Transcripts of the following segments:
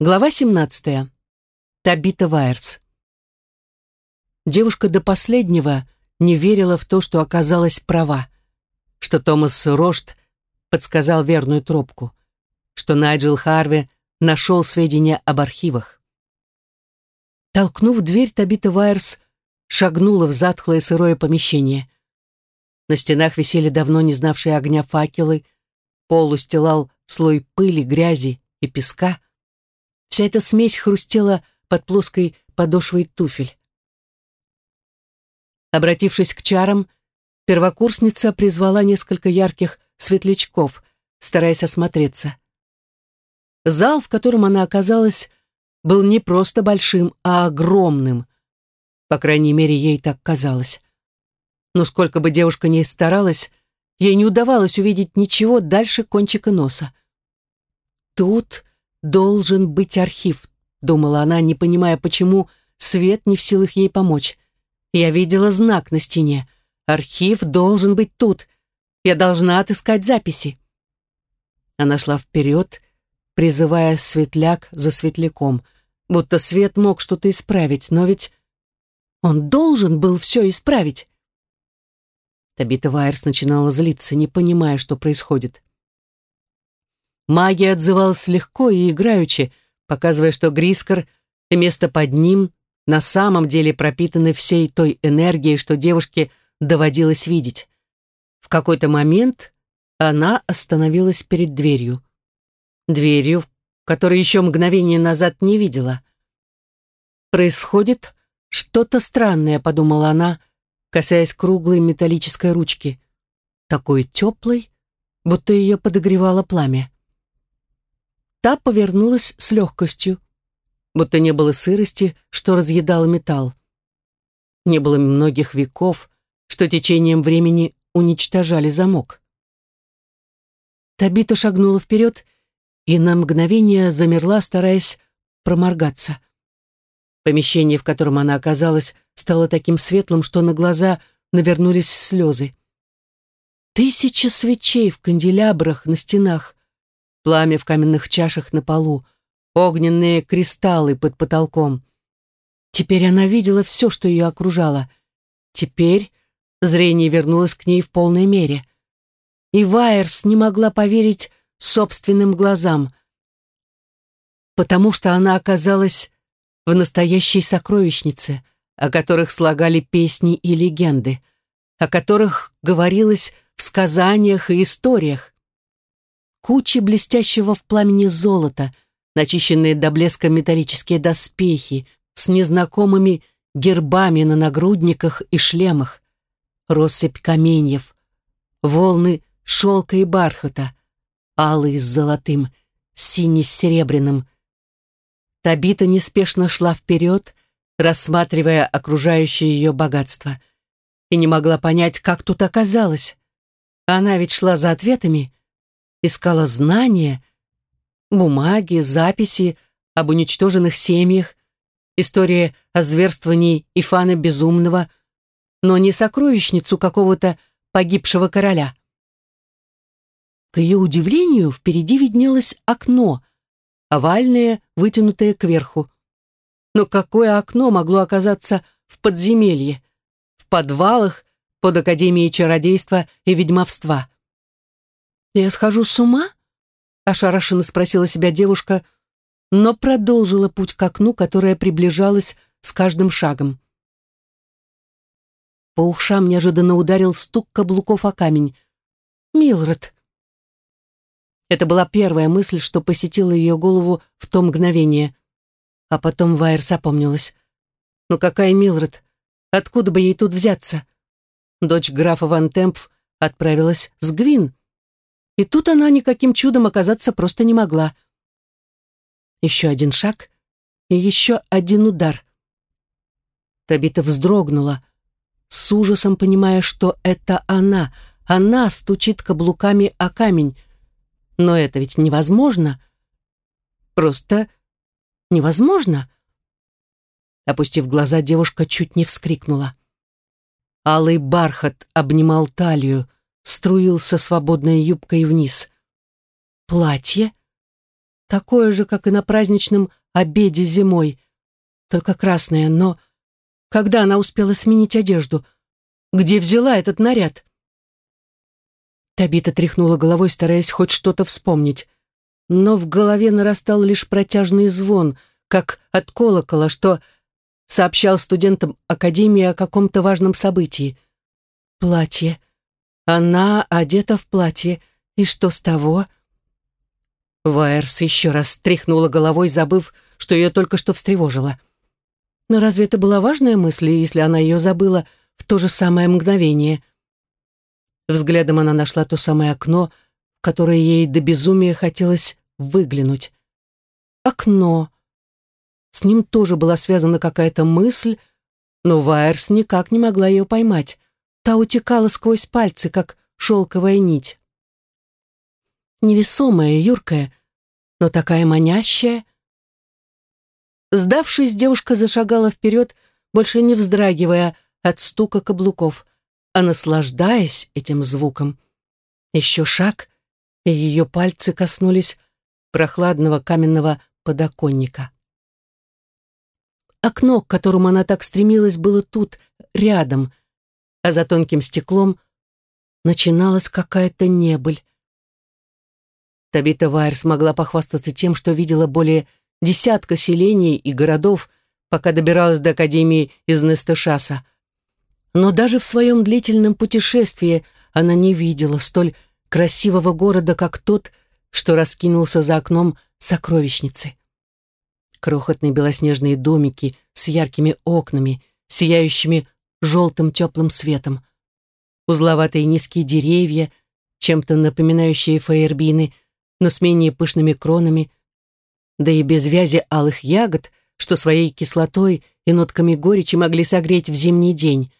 Глава 17. Табита Вайерс. Девушка до последнего не верила в то, что оказалась права, что Томас Рошт подсказал верную тропку, что Найджел Харви нашел сведения об архивах. Толкнув дверь, Табита Вайерс шагнула в затхлое сырое помещение. На стенах висели давно не знавшие огня факелы, пол устилал слой пыли, грязи и песка, Вся эта смесь хрустела под плоской подошвой туфель. Обратившись к чарам, первокурсница призвала несколько ярких светлячков, стараясь осмотреться. Зал, в котором она оказалась, был не просто большим, а огромным. По крайней мере, ей так казалось. Но сколько бы девушка ни старалась, ей не удавалось увидеть ничего дальше кончика носа. Тут должен быть архив», — думала она, не понимая, почему свет не в силах ей помочь. «Я видела знак на стене. Архив должен быть тут. Я должна отыскать записи». Она шла вперед, призывая светляк за светляком, будто свет мог что-то исправить, но ведь он должен был все исправить. Табита Вайерс начинала злиться, не понимая, что происходит. Магия отзывалась легко и играючи, показывая, что Грискор и место под ним на самом деле пропитаны всей той энергией, что девушке доводилось видеть. В какой-то момент она остановилась перед дверью. Дверью, которую еще мгновение назад не видела. «Происходит что-то странное», — подумала она, касаясь круглой металлической ручки. Такой теплой, будто ее подогревало пламя. Та повернулась с легкостью, будто не было сырости, что разъедало металл. Не было многих веков, что течением времени уничтожали замок. Табита шагнула вперед и на мгновение замерла, стараясь проморгаться. Помещение, в котором она оказалась, стало таким светлым, что на глаза навернулись слезы. Тысячи свечей в канделябрах на стенах, пламя в каменных чашах на полу, огненные кристаллы под потолком. Теперь она видела все, что ее окружало. Теперь зрение вернулось к ней в полной мере. И Вайерс не могла поверить собственным глазам, потому что она оказалась в настоящей сокровищнице, о которых слагали песни и легенды, о которых говорилось в сказаниях и историях кучи блестящего в пламени золота, начищенные до блеска металлические доспехи с незнакомыми гербами на нагрудниках и шлемах, россыпь каменьев, волны шелка и бархата, алый с золотым, синий с серебряным. Табита неспешно шла вперед, рассматривая окружающее ее богатство, и не могла понять, как тут оказалось. Она ведь шла за ответами, искала знания, бумаги, записи об уничтоженных семьях, история о зверствовании Ифана Безумного, но не сокровищницу какого-то погибшего короля. К ее удивлению, впереди виднелось окно, овальное, вытянутое кверху. Но какое окно могло оказаться в подземелье, в подвалах под Академией чародейства и ведьмовства? «Я схожу с ума?» — ошарашенно спросила себя девушка, но продолжила путь к окну, которое приближалось с каждым шагом. По ушам неожиданно ударил стук каблуков о камень. «Милред!» Это была первая мысль, что посетила ее голову в то мгновение. А потом Вайерс опомнилась. «Ну какая Милред? Откуда бы ей тут взяться?» Дочь графа Ван Темпф отправилась с Гвин. И тут она никаким чудом оказаться просто не могла. Еще один шаг и еще один удар. Табита вздрогнула, с ужасом понимая, что это она, она стучит каблуками о камень. Но это ведь невозможно. Просто невозможно. Опустив глаза, девушка чуть не вскрикнула. Алый бархат обнимал талию, струился свободной юбкой вниз. Платье? такое же, как и на праздничном обеде зимой, только красное, но когда она успела сменить одежду? Где взяла этот наряд? Табита тряхнула головой, стараясь хоть что-то вспомнить. Но в голове нарастал лишь протяжный звон, как от колокола, что сообщал студентам Академии о каком-то важном событии. Платье. Она одета в платье. И что с того? Вайерс еще раз тряхнула головой, забыв, что ее только что встревожило. Но разве это была важная мысль, если она ее забыла в то же самое мгновение? Взглядом она нашла то самое окно, в которое ей до безумия хотелось выглянуть. Окно. С ним тоже была связана какая-то мысль, но Вайерс никак не могла ее поймать. Та утекала сквозь пальцы, как шелковая нить. Невесомая, юркая, но такая манящая. Сдавшись, девушка зашагала вперед, больше не вздрагивая от стука каблуков а наслаждаясь этим звуком. Еще шаг, и ее пальцы коснулись прохладного каменного подоконника. Окно, к которому она так стремилась, было тут, рядом, а за тонким стеклом начиналась какая-то небыль. Табита Вайер смогла похвастаться тем, что видела более десятка селений и городов, пока добиралась до Академии из Нестышаса. Но даже в своем длительном путешествии она не видела столь красивого города, как тот, что раскинулся за окном сокровищницы. Крохотные белоснежные домики с яркими окнами, сияющими желтым теплым светом. Узловатые низкие деревья, чем-то напоминающие фаербины, но с менее пышными кронами, да и без вязи алых ягод, что своей кислотой и нотками горечи могли согреть в зимний день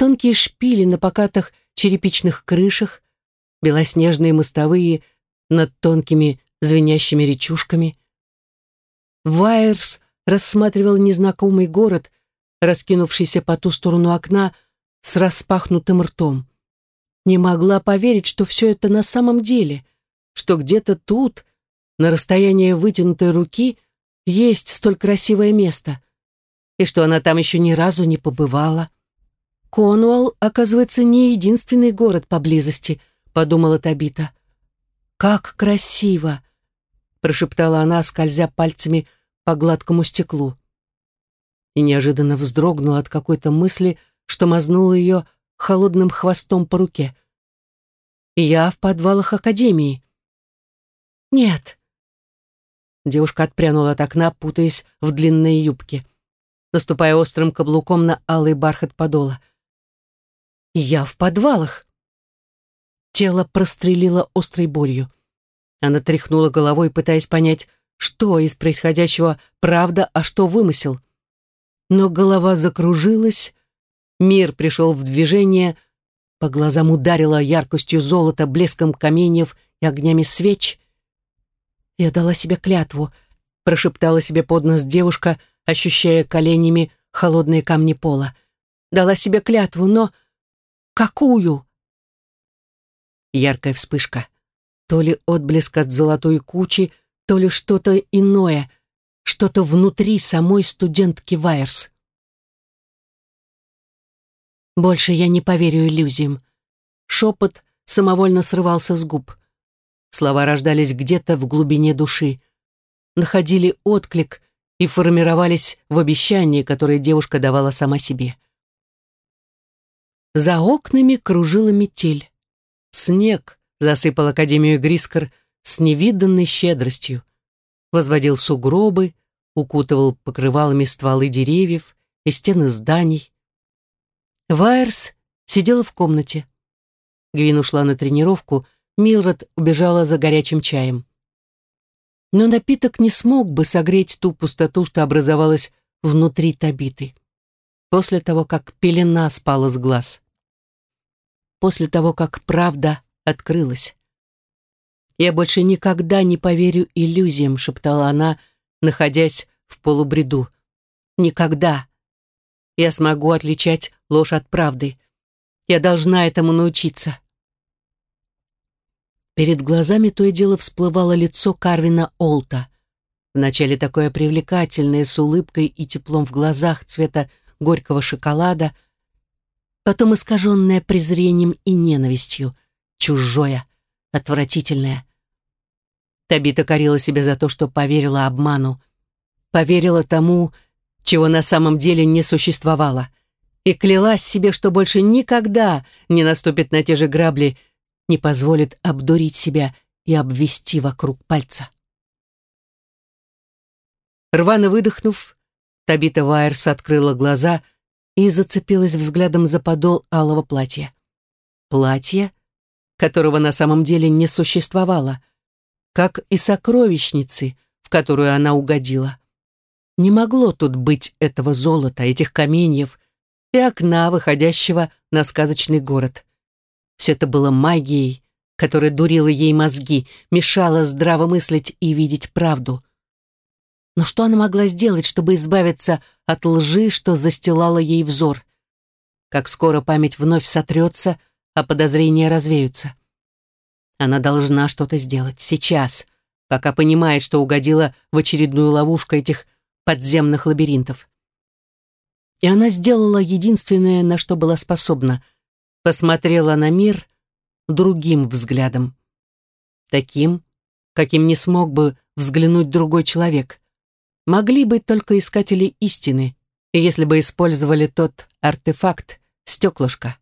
тонкие шпили на покатых черепичных крышах, белоснежные мостовые над тонкими звенящими речушками. Вайерс рассматривал незнакомый город, раскинувшийся по ту сторону окна с распахнутым ртом. Не могла поверить, что все это на самом деле, что где-то тут, на расстоянии вытянутой руки, есть столь красивое место, и что она там еще ни разу не побывала. Конуэлл, оказывается, не единственный город поблизости, подумала Табита. Как красиво! прошептала она, скользя пальцами по гладкому стеклу. И неожиданно вздрогнула от какой-то мысли, что мазнула ее холодным хвостом по руке. «Я в подвалах Академии». «Нет». Девушка отпрянула от окна, путаясь в длинной юбке, наступая острым каблуком на алый бархат подола. Я в подвалах. Тело прострелило острой болью. Она тряхнула головой, пытаясь понять, что из происходящего правда, а что вымысел. Но голова закружилась, мир пришел в движение, по глазам ударило яркостью золота, блеском каменьев и огнями свеч. Я дала себе клятву, прошептала себе под нос девушка, ощущая коленями холодные камни пола. Дала себе клятву, но Какую? Яркая вспышка. То ли отблеск от золотой кучи, то ли что-то иное, что-то внутри самой студентки Вайерс. Больше я не поверю иллюзиям. Шепот самовольно срывался с губ. Слова рождались где-то в глубине души, находили отклик и формировались в обещании, которое девушка давала сама себе. За окнами кружила метель. Снег засыпал Академию Грискор с невиданной щедростью. Возводил сугробы, укутывал покрывалами стволы деревьев и стены зданий. Вайерс сидела в комнате. Гвин ушла на тренировку, Милред убежала за горячим чаем. Но напиток не смог бы согреть ту пустоту, что образовалась внутри Табиты после того, как пелена спала с глаз. После того, как правда открылась. «Я больше никогда не поверю иллюзиям», — шептала она, находясь в полубреду. «Никогда. Я смогу отличать ложь от правды. Я должна этому научиться». Перед глазами то и дело всплывало лицо Карвина Олта. Вначале такое привлекательное, с улыбкой и теплом в глазах цвета горького шоколада, потом искаженное презрением и ненавистью, чужое, отвратительное. Табита корила себя за то, что поверила обману, поверила тому, чего на самом деле не существовало, и клялась себе, что больше никогда не наступит на те же грабли, не позволит обдурить себя и обвести вокруг пальца. Рвано выдохнув, Табита Вайерс открыла глаза и зацепилась взглядом за подол алого платья. Платье, которого на самом деле не существовало, как и сокровищницы, в которую она угодила. Не могло тут быть этого золота, этих каменьев и окна, выходящего на сказочный город. Все это было магией, которая дурила ей мозги, мешала здраво мыслить и видеть правду. Но что она могла сделать, чтобы избавиться от лжи, что застилала ей взор? Как скоро память вновь сотрется, а подозрения развеются. Она должна что-то сделать сейчас, пока понимает, что угодила в очередную ловушку этих подземных лабиринтов. И она сделала единственное, на что была способна. Посмотрела на мир другим взглядом. Таким, каким не смог бы взглянуть другой человек. Могли быть только искатели истины, если бы использовали тот артефакт, стеклышко.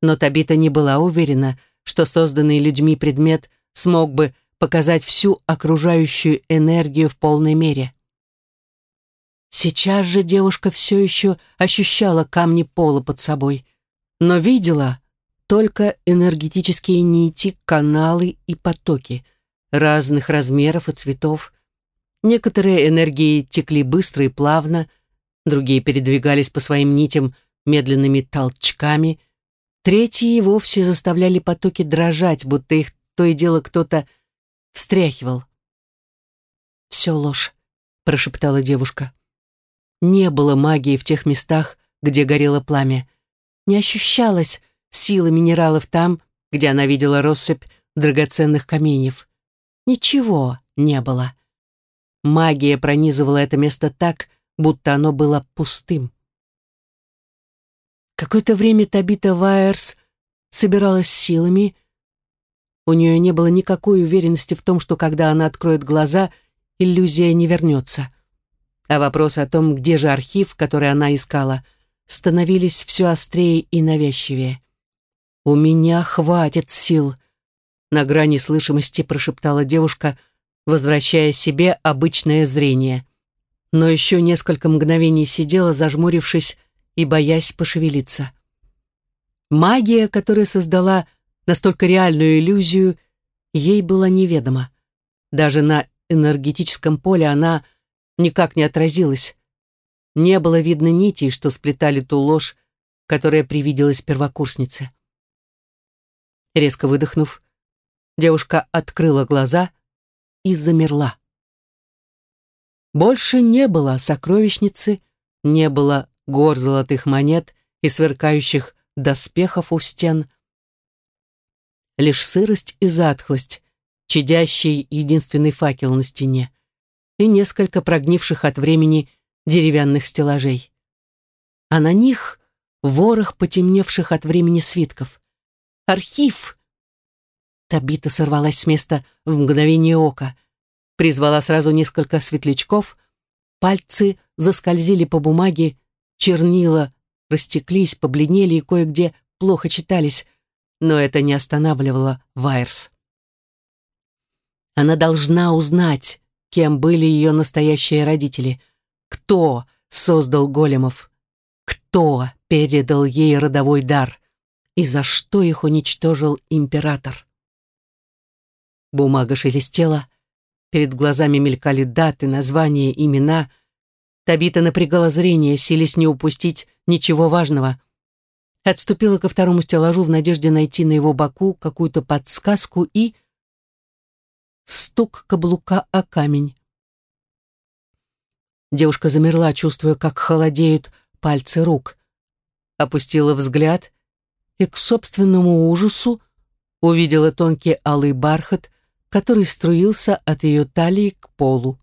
Но Табита не была уверена, что созданный людьми предмет смог бы показать всю окружающую энергию в полной мере. Сейчас же девушка все еще ощущала камни пола под собой, но видела только энергетические нити, каналы и потоки разных размеров и цветов. Некоторые энергии текли быстро и плавно, другие передвигались по своим нитям медленными толчками, третьи и вовсе заставляли потоки дрожать, будто их то и дело кто-то встряхивал. «Все ложь», — прошептала девушка. Не было магии в тех местах, где горело пламя. Не ощущалась сила минералов там, где она видела россыпь драгоценных каменьев. Ничего не было. Магия пронизывала это место так, будто оно было пустым. Какое-то время Табита Вайерс собиралась силами. У нее не было никакой уверенности в том, что когда она откроет глаза, иллюзия не вернется а вопрос о том, где же архив, который она искала, становились все острее и навязчивее. «У меня хватит сил», — на грани слышимости прошептала девушка, возвращая себе обычное зрение. Но еще несколько мгновений сидела, зажмурившись и боясь пошевелиться. Магия, которая создала настолько реальную иллюзию, ей была неведома. Даже на энергетическом поле она никак не отразилось. Не было видно нитей, что сплетали ту ложь, которая привиделась первокурснице. Резко выдохнув, девушка открыла глаза и замерла. Больше не было сокровищницы, не было гор золотых монет и сверкающих доспехов у стен. Лишь сырость и затхлость, чадящий единственный факел на стене и несколько прогнивших от времени деревянных стеллажей. А на них ворох потемневших от времени свитков. Архив! Табита сорвалась с места в мгновение ока, призвала сразу несколько светлячков, пальцы заскользили по бумаге, чернила растеклись, побледнели и кое-где плохо читались, но это не останавливало Вайерс. Она должна узнать, кем были ее настоящие родители. Кто создал големов? Кто передал ей родовой дар? И за что их уничтожил император? Бумага шелестела, перед глазами мелькали даты, названия, имена. Табита напрягала зрение, силясь не упустить ничего важного. Отступила ко второму стеллажу в надежде найти на его боку какую-то подсказку и стук каблука о камень. Девушка замерла, чувствуя, как холодеют пальцы рук. Опустила взгляд и к собственному ужасу увидела тонкий алый бархат, который струился от ее талии к полу.